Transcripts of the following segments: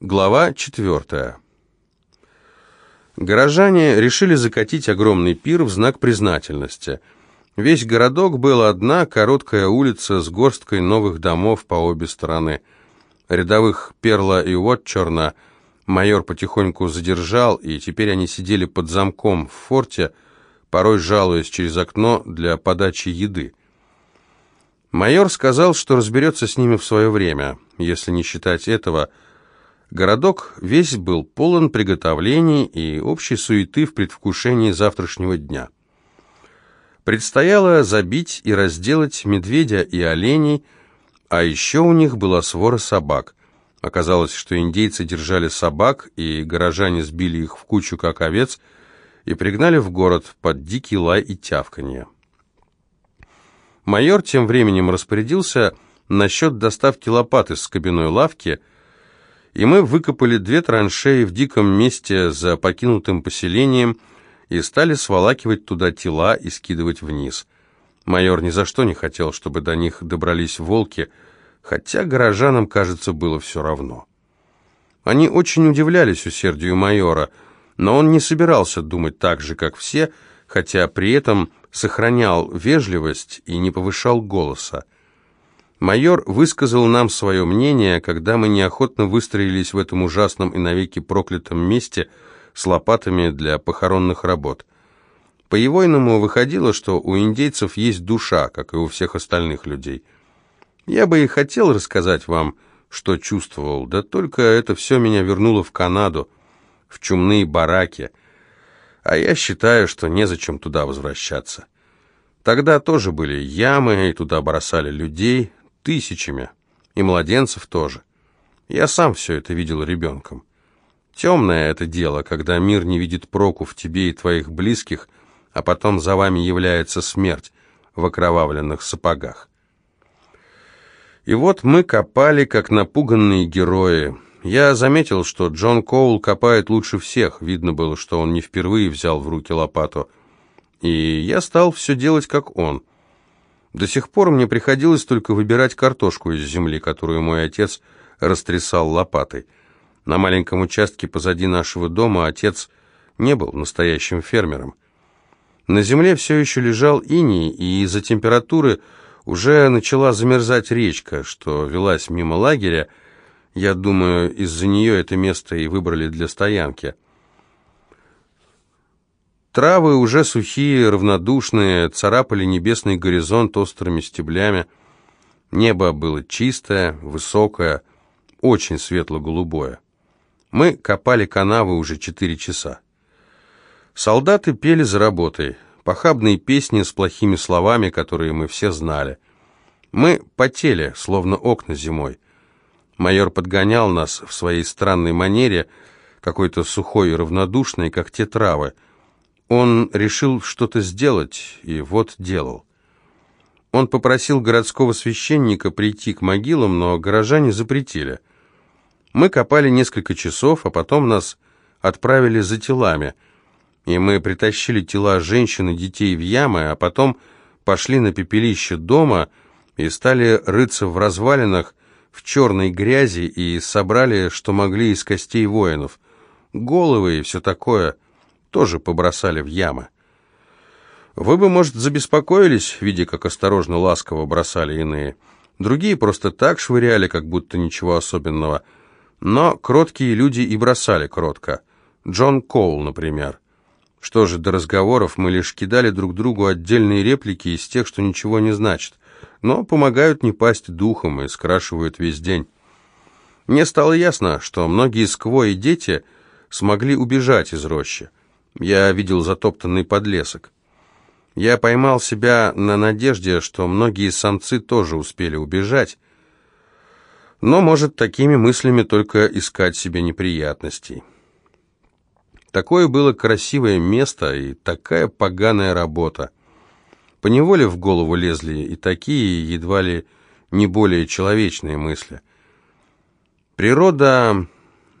Глава четвертая. Горожане решили закатить огромный пир в знак признательности. Весь городок был одна короткая улица с горсткой новых домов по обе стороны. Рядовых Перла и Уотчерна майор потихоньку задержал, и теперь они сидели под замком в форте, порой жалуясь через окно для подачи еды. Майор сказал, что разберется с ними в свое время, если не считать этого – Городок весь был полон приготовлений и общей суеты в предвкушении завтрашнего дня. Предстояло забить и разделать медведя и оленей, а еще у них была свора собак. Оказалось, что индейцы держали собак, и горожане сбили их в кучу, как овец, и пригнали в город под дикий лай и тявканье. Майор тем временем распорядился насчет доставки лопат из кабиной лавки – и мы выкопали две траншеи в диком месте за покинутым поселением и стали сволакивать туда тела и скидывать вниз. Майор ни за что не хотел, чтобы до них добрались волки, хотя горожанам, кажется, было все равно. Они очень удивлялись усердию майора, но он не собирался думать так же, как все, хотя при этом сохранял вежливость и не повышал голоса. Майор высказал нам свое мнение, когда мы неохотно выстроились в этом ужасном и навеки проклятом месте с лопатами для похоронных работ. По-егойному выходило, что у индейцев есть душа, как и у всех остальных людей. Я бы и хотел рассказать вам, что чувствовал, да только это все меня вернуло в Канаду, в чумные бараки, а я считаю, что незачем туда возвращаться. Тогда тоже были ямы, и туда бросали людей, Тысячами. И младенцев тоже. Я сам все это видел ребенком. Темное это дело, когда мир не видит проку в тебе и твоих близких, а потом за вами является смерть в окровавленных сапогах. И вот мы копали, как напуганные герои. Я заметил, что Джон Коул копает лучше всех. Видно было, что он не впервые взял в руки лопату. И я стал все делать, как он. До сих пор мне приходилось только выбирать картошку из земли, которую мой отец растрясал лопатой. На маленьком участке позади нашего дома отец не был настоящим фермером. На земле все еще лежал иней, и из-за температуры уже начала замерзать речка, что велась мимо лагеря. Я думаю, из-за нее это место и выбрали для стоянки. Травы уже сухие, равнодушные, царапали небесный горизонт острыми стеблями. Небо было чистое, высокое, очень светло-голубое. Мы копали канавы уже четыре часа. Солдаты пели за работой, похабные песни с плохими словами, которые мы все знали. Мы потели, словно окна зимой. Майор подгонял нас в своей странной манере, какой-то сухой и равнодушной, как те травы — он решил что-то сделать, и вот делал. Он попросил городского священника прийти к могилам, но горожане запретили. Мы копали несколько часов, а потом нас отправили за телами, и мы притащили тела женщин и детей в ямы, а потом пошли на пепелище дома и стали рыться в развалинах в черной грязи и собрали, что могли из костей воинов, головы и все такое – тоже побросали в ямы. Вы бы, может, забеспокоились, видя, как осторожно, ласково бросали иные. Другие просто так швыряли, как будто ничего особенного. Но кроткие люди и бросали кротко. Джон Коул, например. Что же, до разговоров мы лишь кидали друг другу отдельные реплики из тех, что ничего не значит, но помогают не пасть духом и скрашивают весь день. Мне стало ясно, что многие скво и дети смогли убежать из рощи. Я видел затоптанный подлесок. Я поймал себя на надежде, что многие самцы тоже успели убежать, но, может, такими мыслями только искать себе неприятностей. Такое было красивое место и такая поганая работа. Поневоле в голову лезли и такие, едва ли не более человечные мысли. Природа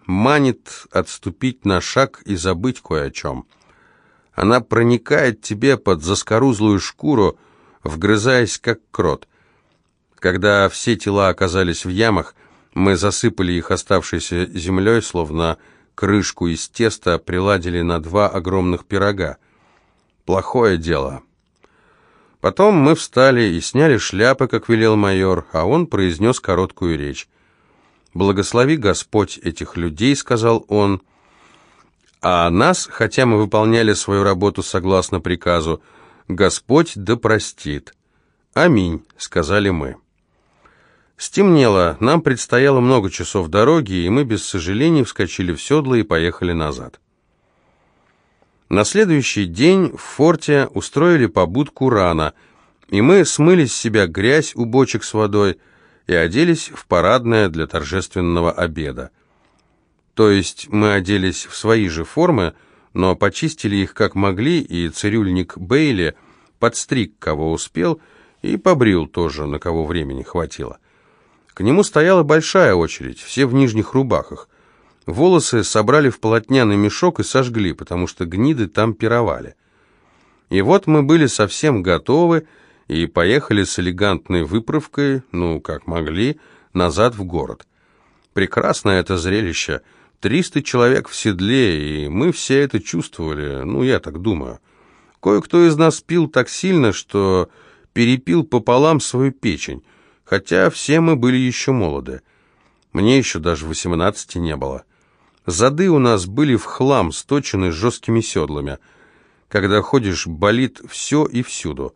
манит отступить на шаг и забыть кое о чем. Она проникает тебе под заскорузлую шкуру, вгрызаясь как крот. Когда все тела оказались в ямах, Мы засыпали их оставшейся землей, словно крышку из теста приладили на два огромных пирога. Плохое дело. Потом мы встали и сняли шляпы, как велел майор, а он произнес короткую речь. «Благослови Господь этих людей», — сказал он, — «а нас, хотя мы выполняли свою работу согласно приказу, Господь да простит». «Аминь», — сказали мы. Стемнело, нам предстояло много часов дороги, и мы без сожалений вскочили в седло и поехали назад. На следующий день в форте устроили побудку рано, и мы смыли с себя грязь у бочек с водой и оделись в парадное для торжественного обеда. То есть мы оделись в свои же формы, но почистили их как могли, и цирюльник Бейли подстриг, кого успел, и побрил тоже, на кого времени хватило. К нему стояла большая очередь, все в нижних рубахах. Волосы собрали в полотняный мешок и сожгли, потому что гниды там пировали. И вот мы были совсем готовы и поехали с элегантной выправкой, ну, как могли, назад в город. Прекрасное это зрелище. Триста человек в седле, и мы все это чувствовали, ну, я так думаю. Кое-кто из нас пил так сильно, что перепил пополам свою печень хотя все мы были еще молоды. Мне еще даже восемнадцати не было. Зады у нас были в хлам, сточены жесткими седлами. Когда ходишь, болит все и всюду.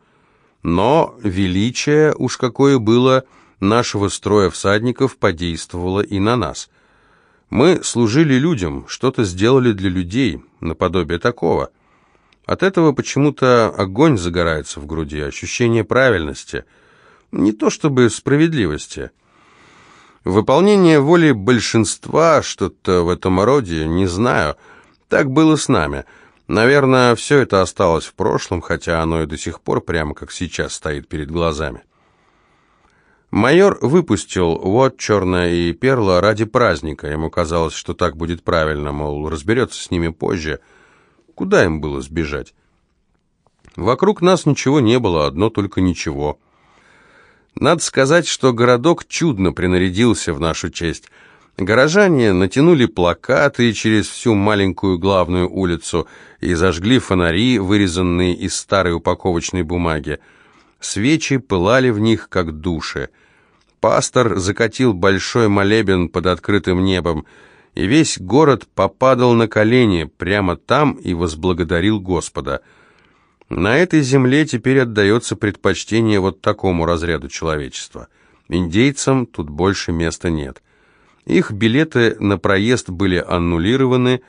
Но величие, уж какое было, нашего строя всадников подействовало и на нас. Мы служили людям, что-то сделали для людей, наподобие такого. От этого почему-то огонь загорается в груди, ощущение правильности — не то чтобы справедливости. Выполнение воли большинства, что-то в этом роде, не знаю. Так было с нами. Наверное, все это осталось в прошлом, хотя оно и до сих пор прямо как сейчас стоит перед глазами. Майор выпустил вот черное и перла ради праздника. Ему казалось, что так будет правильно, мол, разберется с ними позже. Куда им было сбежать? Вокруг нас ничего не было, одно только ничего — надо сказать, что городок чудно принарядился в нашу честь. Горожане натянули плакаты через всю маленькую главную улицу и зажгли фонари, вырезанные из старой упаковочной бумаги. Свечи пылали в них, как души. Пастор закатил большой молебен под открытым небом, и весь город попадал на колени прямо там и возблагодарил Господа – на этой земле теперь отдается предпочтение вот такому разряду человечества. Индейцам тут больше места нет. Их билеты на проезд были аннулированы,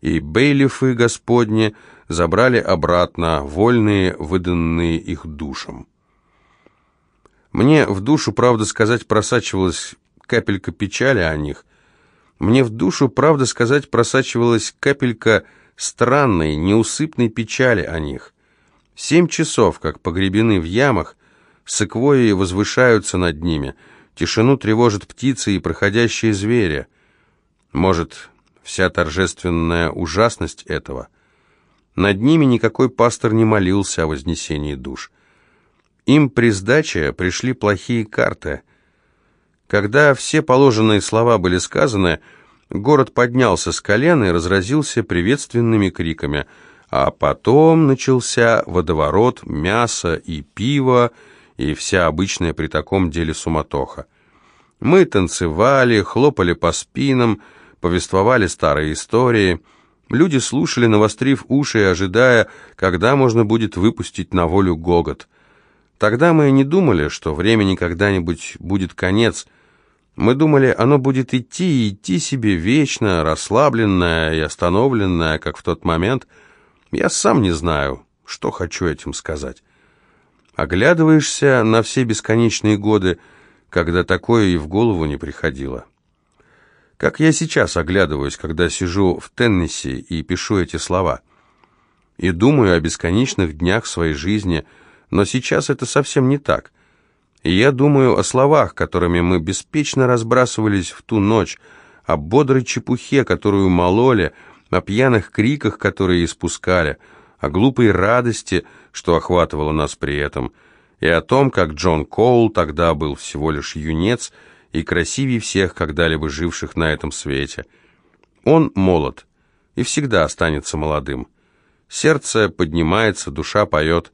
и бейлифы господни забрали обратно вольные, выданные их душам. Мне в душу, правда сказать, просачивалась капелька печали о них. Мне в душу, правда сказать, просачивалась капелька странной, неусыпной печали о них. Семь часов, как погребены в ямах, секвойи возвышаются над ними, тишину тревожат птицы и проходящие звери. Может, вся торжественная ужасность этого? Над ними никакой пастор не молился о вознесении душ. Им при сдаче пришли плохие карты. Когда все положенные слова были сказаны, город поднялся с колен и разразился приветственными криками – а потом начался водоворот мяса и пива, и вся обычная при таком деле суматоха. Мы танцевали, хлопали по спинам, повествовали старые истории. Люди слушали, навострив уши и ожидая, когда можно будет выпустить на волю гогот. Тогда мы не думали, что времени когда-нибудь будет конец. Мы думали, оно будет идти и идти себе вечно, расслабленное и остановленное, как в тот момент — я сам не знаю, что хочу этим сказать. Оглядываешься на все бесконечные годы, когда такое и в голову не приходило. Как я сейчас оглядываюсь, когда сижу в Теннесси и пишу эти слова. И думаю о бесконечных днях своей жизни, но сейчас это совсем не так. И я думаю о словах, которыми мы беспечно разбрасывались в ту ночь, о бодрой чепухе, которую мололи, о пьяных криках, которые испускали, о глупой радости, что охватывало нас при этом, и о том, как Джон Коул тогда был всего лишь юнец и красивее всех когда-либо живших на этом свете. Он молод и всегда останется молодым. Сердце поднимается, душа поет,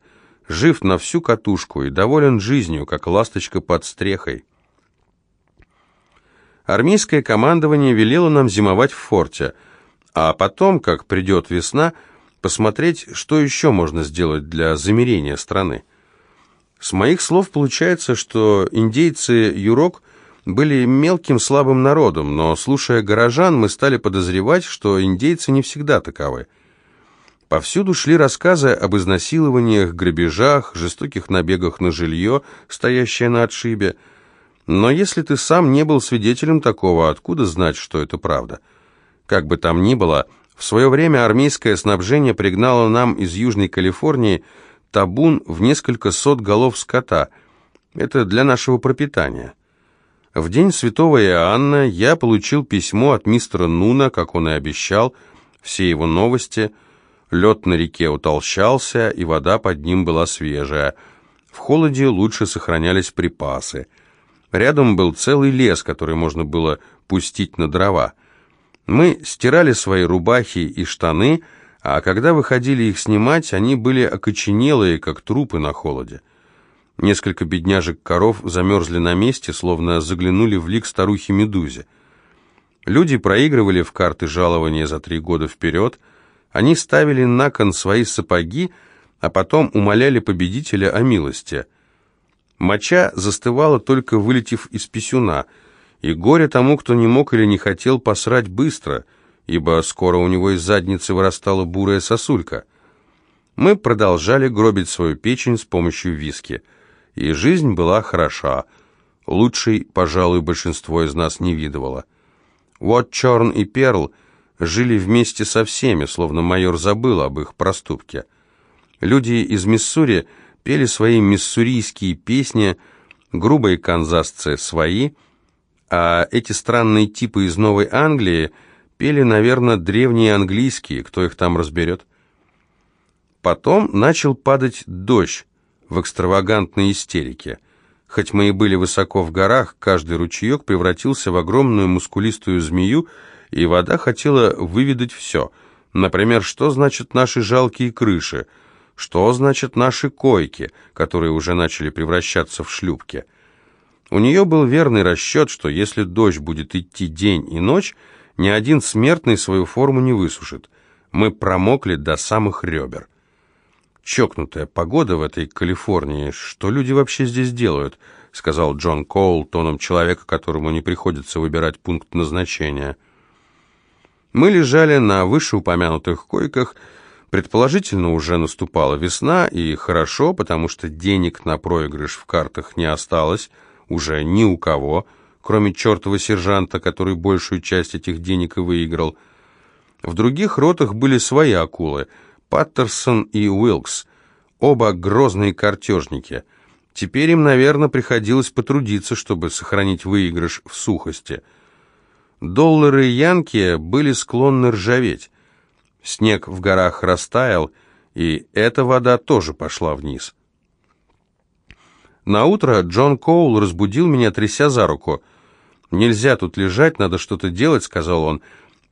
жив на всю катушку и доволен жизнью, как ласточка под стрехой. Армейское командование велело нам зимовать в форте, а потом, как придет весна, посмотреть, что еще можно сделать для замерения страны. С моих слов получается, что индейцы Юрок были мелким слабым народом, но, слушая горожан, мы стали подозревать, что индейцы не всегда таковы. Повсюду шли рассказы об изнасилованиях, грабежах, жестоких набегах на жилье, стоящее на отшибе. Но если ты сам не был свидетелем такого, откуда знать, что это правда? Как бы там ни было, в свое время армейское снабжение пригнало нам из Южной Калифорнии табун в несколько сот голов скота. Это для нашего пропитания. В день святого Иоанна я получил письмо от мистера Нуна, как он и обещал, все его новости. Лед на реке утолщался, и вода под ним была свежая. В холоде лучше сохранялись припасы. Рядом был целый лес, который можно было пустить на дрова. Мы стирали свои рубахи и штаны, а когда выходили их снимать, они были окоченелые, как трупы на холоде. Несколько бедняжек коров замерзли на месте, словно заглянули в лик старухи-медузе. Люди проигрывали в карты жалования за три года вперед, они ставили на кон свои сапоги, а потом умоляли победителя о милости. Моча застывала, только вылетев из писюна — и горе тому, кто не мог или не хотел посрать быстро, ибо скоро у него из задницы вырастала бурая сосулька. Мы продолжали гробить свою печень с помощью виски, и жизнь была хороша. Лучшей, пожалуй, большинство из нас не видывало. Вот Черн и Перл жили вместе со всеми, словно майор забыл об их проступке. Люди из Миссури пели свои миссурийские песни, грубые канзасцы свои — а эти странные типы из Новой Англии пели, наверное, древние английские, кто их там разберет. Потом начал падать дождь в экстравагантной истерике. Хоть мы и были высоко в горах, каждый ручеек превратился в огромную мускулистую змею, и вода хотела выведать все. Например, что значат наши жалкие крыши, что значат наши койки, которые уже начали превращаться в шлюпки – у нее был верный расчет, что если дождь будет идти день и ночь, ни один смертный свою форму не высушит. Мы промокли до самых ребер. «Чокнутая погода в этой Калифорнии. Что люди вообще здесь делают?» — сказал Джон Коул тоном человека, которому не приходится выбирать пункт назначения. Мы лежали на вышеупомянутых койках. Предположительно, уже наступала весна, и хорошо, потому что денег на проигрыш в картах не осталось — уже ни у кого, кроме чертова сержанта, который большую часть этих денег и выиграл. В других ротах были свои акулы, Паттерсон и Уилкс, оба грозные картежники. Теперь им, наверное, приходилось потрудиться, чтобы сохранить выигрыш в сухости. Доллары Янки были склонны ржаветь. Снег в горах растаял, и эта вода тоже пошла вниз. На утро Джон Коул разбудил меня, тряся за руку. «Нельзя тут лежать, надо что-то делать», — сказал он.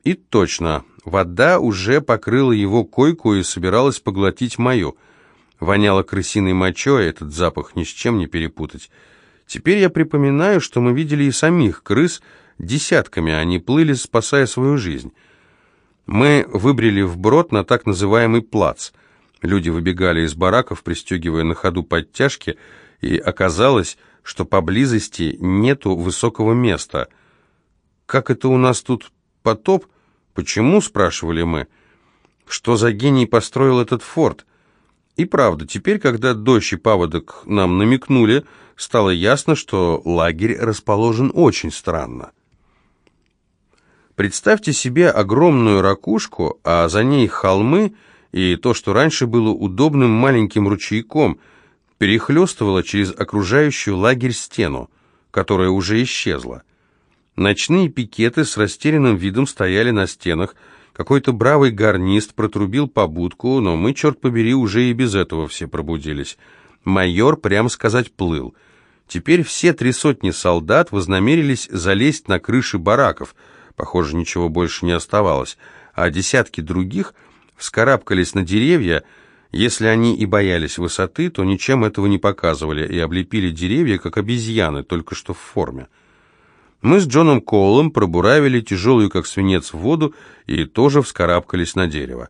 И точно, вода уже покрыла его койку и собиралась поглотить мою. Воняло крысиной мочой, этот запах ни с чем не перепутать. Теперь я припоминаю, что мы видели и самих крыс десятками, они плыли, спасая свою жизнь. Мы выбрели вброд на так называемый плац. Люди выбегали из бараков, пристегивая на ходу подтяжки, и оказалось, что поблизости нету высокого места. «Как это у нас тут потоп? Почему?» – спрашивали мы. «Что за гений построил этот форт?» И правда, теперь, когда дождь и паводок нам намекнули, стало ясно, что лагерь расположен очень странно. Представьте себе огромную ракушку, а за ней холмы и то, что раньше было удобным маленьким ручейком – перехлестывала через окружающую лагерь стену, которая уже исчезла. Ночные пикеты с растерянным видом стояли на стенах, какой-то бравый гарнист протрубил побудку, но мы, черт побери, уже и без этого все пробудились. Майор, прямо сказать, плыл. Теперь все три сотни солдат вознамерились залезть на крыши бараков. Похоже, ничего больше не оставалось. А десятки других вскарабкались на деревья. Если они и боялись высоты, то ничем этого не показывали и облепили деревья, как обезьяны, только что в форме. Мы с Джоном Коулом пробуравили тяжелую, как свинец, воду и тоже вскарабкались на дерево.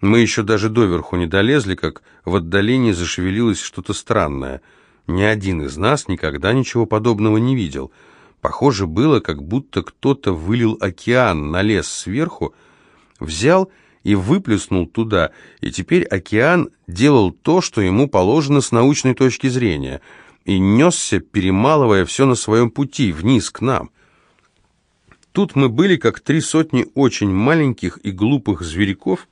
Мы еще даже доверху не долезли, как в отдалении зашевелилось что-то странное — ни один из нас никогда ничего подобного не видел. Похоже было, как будто кто-то вылил океан на лес сверху, взял и выплеснул туда, и теперь океан делал то, что ему положено с научной точки зрения, и несся, перемалывая все на своем пути, вниз к нам. Тут мы были как три сотни очень маленьких и глупых зверьков,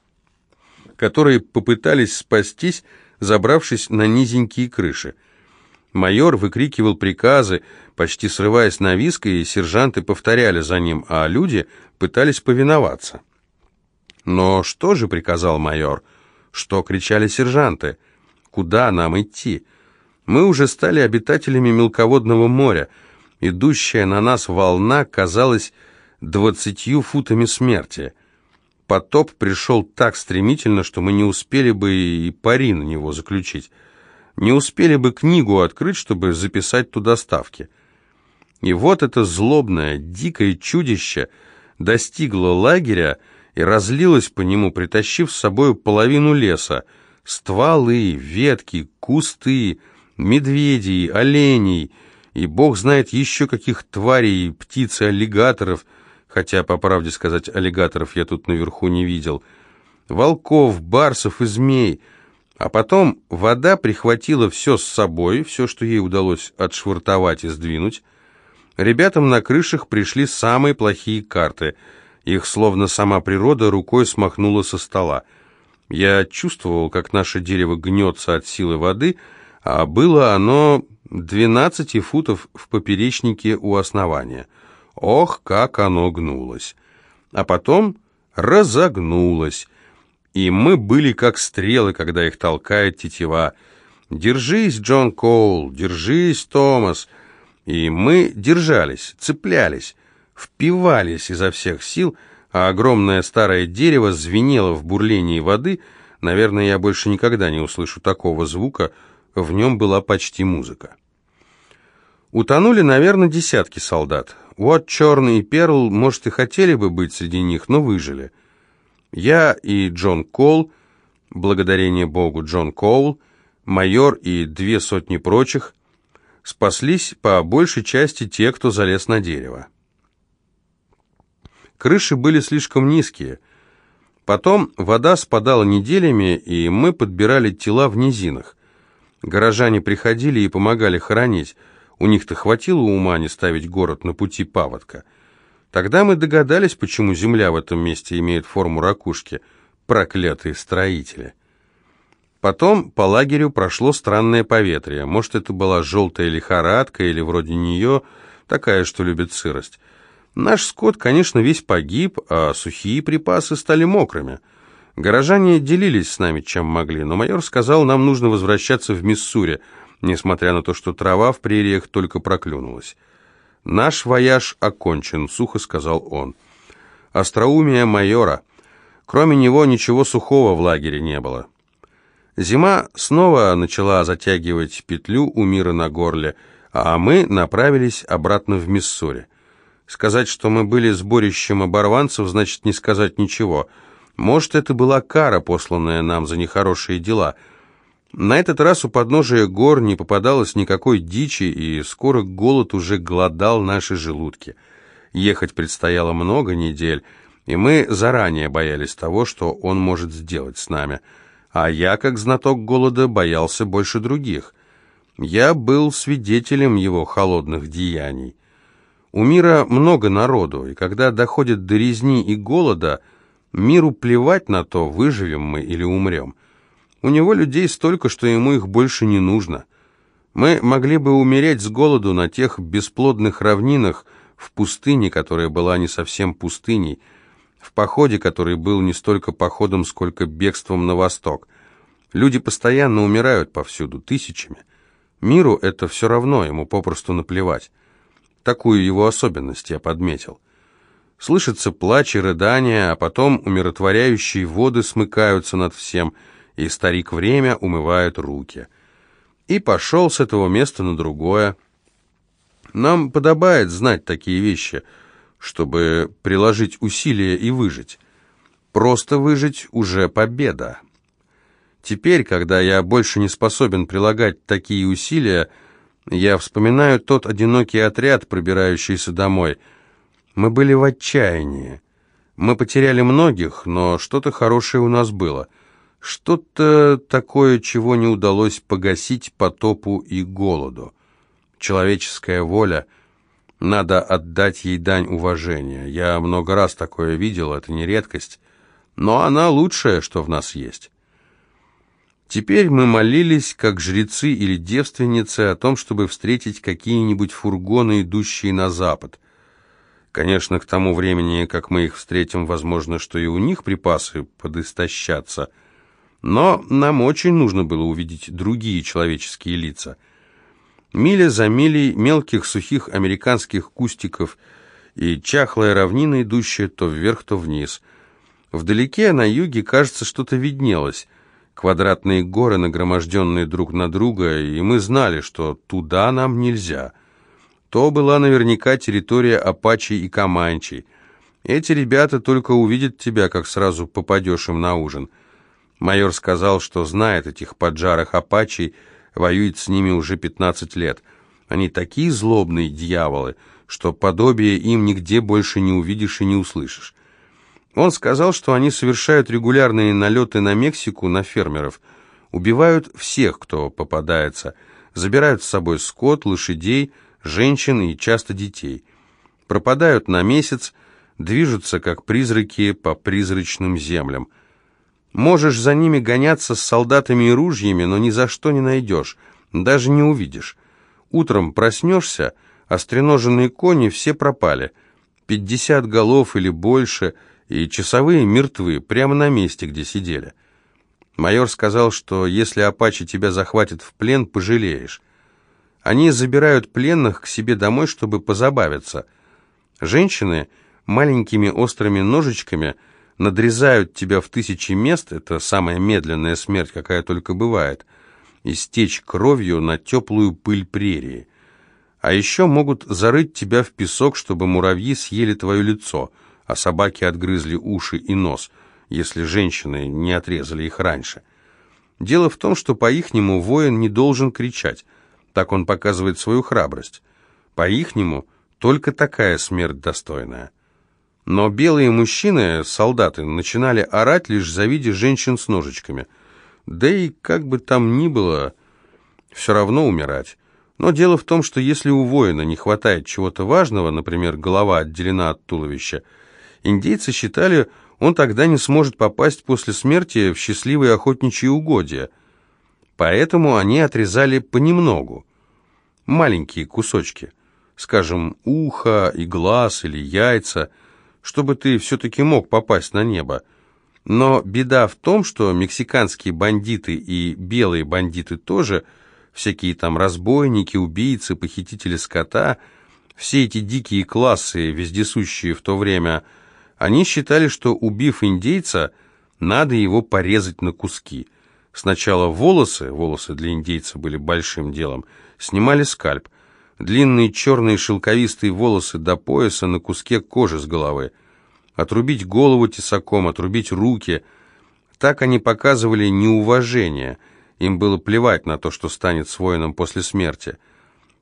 которые попытались спастись, забравшись на низенькие крыши. Майор выкрикивал приказы, почти срываясь на виск, и сержанты повторяли за ним, а люди пытались повиноваться. «Но что же?» — приказал майор. «Что?» — кричали сержанты. «Куда нам идти?» Мы уже стали обитателями мелководного моря. Идущая на нас волна казалась двадцатью футами смерти. Потоп пришел так стремительно, что мы не успели бы и пари на него заключить не успели бы книгу открыть, чтобы записать туда ставки. И вот это злобное, дикое чудище достигло лагеря и разлилось по нему, притащив с собой половину леса, стволы, ветки, кусты, медведей, оленей, и бог знает еще каких тварей, птиц и аллигаторов, хотя, по правде сказать, аллигаторов я тут наверху не видел, волков, барсов и змей — а потом вода прихватила все с собой, все, что ей удалось отшвартовать и сдвинуть. Ребятам на крышах пришли самые плохие карты. Их словно сама природа рукой смахнула со стола. Я чувствовал, как наше дерево гнется от силы воды, а было оно 12 футов в поперечнике у основания. Ох, как оно гнулось! А потом разогнулось, и мы были как стрелы, когда их толкает тетива. «Держись, Джон Коул, держись, Томас!» И мы держались, цеплялись, впивались изо всех сил, а огромное старое дерево звенело в бурлении воды. Наверное, я больше никогда не услышу такого звука, в нем была почти музыка. Утонули, наверное, десятки солдат. Вот Черный и Перл, может, и хотели бы быть среди них, но выжили. Я и Джон Кол, благодарение Богу Джон Коул, майор и две сотни прочих, спаслись по большей части те, кто залез на дерево. Крыши были слишком низкие. Потом вода спадала неделями, и мы подбирали тела в низинах. Горожане приходили и помогали хоронить. У них-то хватило ума не ставить город на пути паводка. Тогда мы догадались, почему земля в этом месте имеет форму ракушки. Проклятые строители. Потом по лагерю прошло странное поветрие. Может, это была желтая лихорадка или вроде нее, такая, что любит сырость. Наш скот, конечно, весь погиб, а сухие припасы стали мокрыми. Горожане делились с нами, чем могли, но майор сказал, нам нужно возвращаться в Миссури, несмотря на то, что трава в прериях только проклюнулась. «Наш вояж окончен», — сухо сказал он. «Остроумие майора. Кроме него ничего сухого в лагере не было». Зима снова начала затягивать петлю у мира на горле, а мы направились обратно в Миссури. Сказать, что мы были сборищем оборванцев, значит не сказать ничего. Может, это была кара, посланная нам за нехорошие дела — на этот раз у подножия гор не попадалось никакой дичи, и скоро голод уже глодал наши желудки. Ехать предстояло много недель, и мы заранее боялись того, что он может сделать с нами. А я, как знаток голода, боялся больше других. Я был свидетелем его холодных деяний. У мира много народу, и когда доходит до резни и голода, миру плевать на то, выживем мы или умрем. У него людей столько, что ему их больше не нужно. Мы могли бы умереть с голоду на тех бесплодных равнинах, в пустыне, которая была не совсем пустыней, в походе, который был не столько походом, сколько бегством на восток. Люди постоянно умирают повсюду, тысячами. Миру это все равно, ему попросту наплевать. Такую его особенность я подметил. Слышится плач и рыдание, а потом умиротворяющие воды смыкаются над всем, и старик время умывает руки. И пошел с этого места на другое. Нам подобает знать такие вещи, чтобы приложить усилия и выжить. Просто выжить уже победа. Теперь, когда я больше не способен прилагать такие усилия, я вспоминаю тот одинокий отряд, пробирающийся домой. Мы были в отчаянии. Мы потеряли многих, но что-то хорошее у нас было. Что-то такое, чего не удалось погасить потопу и голоду. Человеческая воля. Надо отдать ей дань уважения. Я много раз такое видел, это не редкость. Но она лучшее, что в нас есть. Теперь мы молились, как жрецы или девственницы, о том, чтобы встретить какие-нибудь фургоны, идущие на запад. Конечно, к тому времени, как мы их встретим, возможно, что и у них припасы подистощатся. Но нам очень нужно было увидеть другие человеческие лица. Миля за милей мелких сухих американских кустиков и чахлая равнина, идущая то вверх, то вниз. Вдалеке, на юге, кажется, что-то виднелось квадратные горы, нагроможденные друг на друга, и мы знали, что туда нам нельзя. То была наверняка территория Апачи и Каманчей. Эти ребята только увидят тебя, как сразу попадешь им на ужин. Майор сказал, что знает этих поджарых Апачей, воюет с ними уже 15 лет. Они такие злобные дьяволы, что подобие им нигде больше не увидишь и не услышишь. Он сказал, что они совершают регулярные налеты на Мексику, на фермеров, убивают всех, кто попадается, забирают с собой скот, лошадей, женщин и часто детей. Пропадают на месяц, движутся как призраки по призрачным землям. Можешь за ними гоняться с солдатами и ружьями, но ни за что не найдешь, даже не увидишь. Утром проснешься, а стреноженные кони все пропали. Пятьдесят голов или больше – и часовые мертвы, прямо на месте, где сидели. Майор сказал, что если апачи тебя захватят в плен, пожалеешь. Они забирают пленных к себе домой, чтобы позабавиться. Женщины маленькими острыми ножичками надрезают тебя в тысячи мест, это самая медленная смерть, какая только бывает, и стечь кровью на теплую пыль прерии. А еще могут зарыть тебя в песок, чтобы муравьи съели твое лицо – а собаки отгрызли уши и нос, если женщины не отрезали их раньше. Дело в том, что по-ихнему воин не должен кричать, так он показывает свою храбрость. По-ихнему только такая смерть достойная. Но белые мужчины, солдаты, начинали орать, лишь завидя женщин с ножичками. Да и как бы там ни было, все равно умирать. Но дело в том, что если у воина не хватает чего-то важного, например, голова отделена от туловища, Индейцы считали, он тогда не сможет попасть после смерти в счастливые охотничьи угодья. Поэтому они отрезали понемногу. Маленькие кусочки, скажем, ухо и глаз или яйца, чтобы ты все-таки мог попасть на небо. Но беда в том, что мексиканские бандиты и белые бандиты тоже, всякие там разбойники, убийцы, похитители скота, все эти дикие классы, вездесущие в то время – они считали, что, убив индейца, надо его порезать на куски. Сначала волосы, волосы для индейца были большим делом, снимали скальп. Длинные черные шелковистые волосы до пояса на куске кожи с головы. Отрубить голову тесаком, отрубить руки. Так они показывали неуважение. Им было плевать на то, что станет с воином после смерти.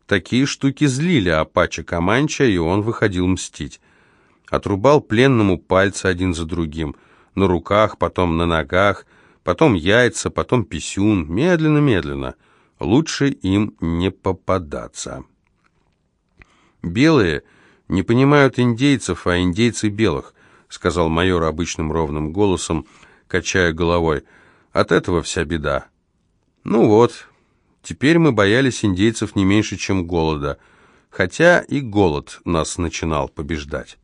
Такие штуки злили Апача Каманча, и он выходил мстить отрубал пленному пальцы один за другим, на руках, потом на ногах, потом яйца, потом писюн, медленно-медленно. Лучше им не попадаться. «Белые не понимают индейцев, а индейцы белых», сказал майор обычным ровным голосом, качая головой. «От этого вся беда». «Ну вот, теперь мы боялись индейцев не меньше, чем голода, хотя и голод нас начинал побеждать».